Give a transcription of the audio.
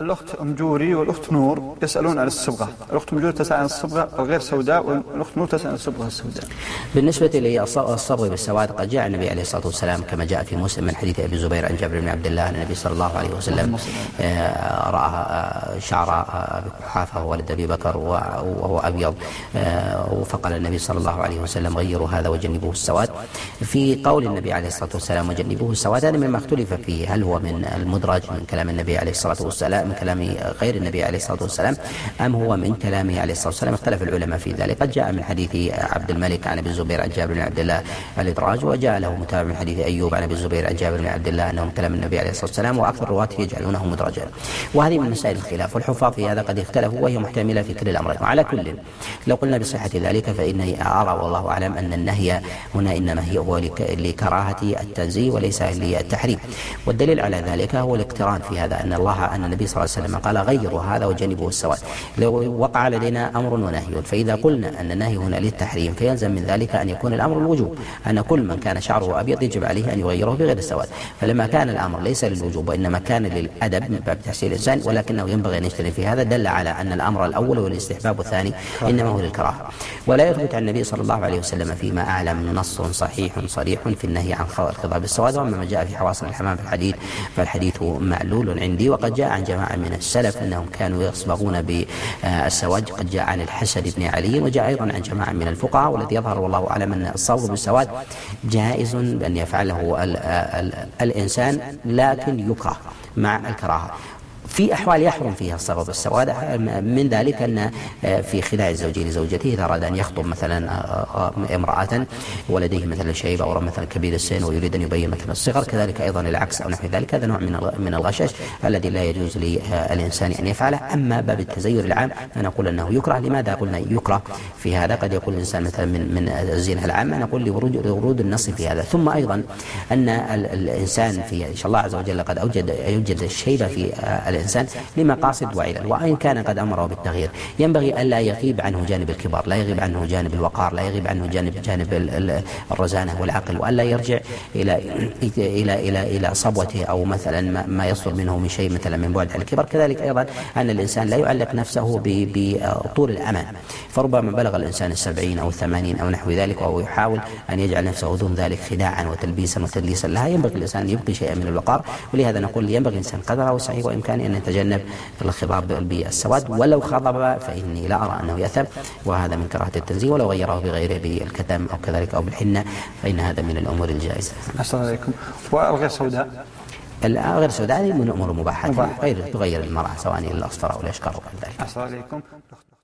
الأخت أم جوري والأخت نور يسألون عن الصبغة. الأخت أم جوري تسأل عن الصبغة الغير سوداء والأخت نور تسأل عن الصبغة السوداء. بالنسبة للصبغ بالسواد قد جاء النبي عليه الصلاة والسلام كما جاء في مسلم من حديث أبي زبير عن جابر بن عبد الله النبي صلى الله عليه وسلم آه، رأى آه، شعر آه، أبي قحافة ولد أبي بكر وهو أبيض. فقال النبي صلى الله عليه وسلم غيروا هذا وجنبوه السواد. في قول النبي عليه الصلاة والسلام وجنبوه السواد هذا مما اختلف فيه. هل هو من المدرج من كلام النبي عليه الصلاة والسلام من كلام غير النبي عليه الصلاة والسلام أم هو من كلامه عليه الصلاة والسلام؟ اختلف العلماء في ذلك. قد جاء من حديث عبد الملك عن أبي الزبير عن جابر بن عبد الله الإدراج وجاء له متابع من حديث أيوب عن أبي الزبير عن جابر بن عبد الله أنه كلام النبي عليه الصلاة والسلام وأكثر الرواة يجعلونه مدرجا. وهذه من مسائل الخلاف. والحفاظ في هذا قد اختلفوا وهي محتملة في كل الأمرين وعلى كل. لو قلنا بصحة ذلك فإني أرى والله أعلم أن النهي هنا إنما هي هو لكراهة التنزيه وليس للتحريم. والدليل على ذلك هو الاقتران في هذا أن الله أن النبي صلى الله عليه وسلم قال غيروا هذا وجنبوا السواد لو وقع لدينا أمر ونهي. فإذا قلنا أن النهي هنا للتحريم فيلزم من ذلك أن يكون الأمر الوجوب. أن كل من كان شعره أبيض يجب عليه أن يغيره بغير السواد فلما كان الأمر ليس للوجوب وإنما كان للأدب من باب تحسين الإنسان ولكنه ينبغي أن يجتنب في هذا دل على أن الأمر الأول والاستحباب الثاني إنما هو للكراهة. ولا يثبت عن النبي صلى الله عليه وسلم فيما أعلم نص صحيح صريح في النهي عن الخضاب بالسواد وأما ما جاء في حواصل الحمام في الحديث فالحديث معلول عندي. وقد جاء عن جماعة من السلف أنهم كانوا يصبغون بالسواد قد جاء عن الحسن بن علي وجاء أيضا عن جماعة من الفقهاء والذي يظهر والله أعلم أن الصبغ بالسواد جائز بأن يفعله ال ال الإنسان لكن يكره مع الكراهة. في أحوال يحرم فيها الصبغ بالسواد من ذلك أن في خداع الزوج لزوجته إذا أراد أن يخطب مثلا امرأة ولديه مثلا شيب أو مثلا كبير السن ويريد أن يبين مثلا الصغر كذلك أيضا العكس أو نحو ذلك هذا نوع من من الغشش الذي لا يجوز للإنسان أن يفعله. أما باب التزين العام فنقول أنه يكره. لماذا قلنا يكره في هذا؟ قد يقول الإنسان مثلا من من الزينة العامة نقول لورود لورود النص في هذا. ثم أيضا أن الإنسان في إن شاء الله عز وجل قد أوجد يوجد الشيبة في الإنسان لمقاصد وعلل وإن كان قد أمره بالتغيير. ينبغي ألا يغيب عنه جانب الكبر لا يغيب عنه جانب الوقار لا يغيب عنه جانب جانب الرزانة والعقل وألا يرجع إلى إلى إلى إلى صبوته أو مثلا ما يصدر منه من شيء مثلا من بعد عن الكبر كذلك أيضا أن الإنسان لا يعلق نفسه بطول الأمان. فربما بلغ الإنسان السبعين أو الثمانين أو نحو ذلك وهو يحاول أن يجعل نفسه دون ذلك خداعا وتلبيسا وتدليسا. لها ينبغي الإنسان أن يبقي شيئا من الوقار ولهذا نقول ينبغي الإنسان قدره وسعيه وإمكانه أن يتجنب الخضاب بالسواد ولو خضب فإني لا أرى أنه يأثم. وهذا من كراهة التنزيه. ولو غيره بغيره بالكتم أو كذلك أو بالحنة فإن هذا من الأمور الجائزة. أحسن عليكم. والغير سوداء؟ غير سوداء هذه من الأمور المباحة. غير تغير المرأة سواء إلى الأصفر أو الأشقر وغير ذلك. أحسن عليكم.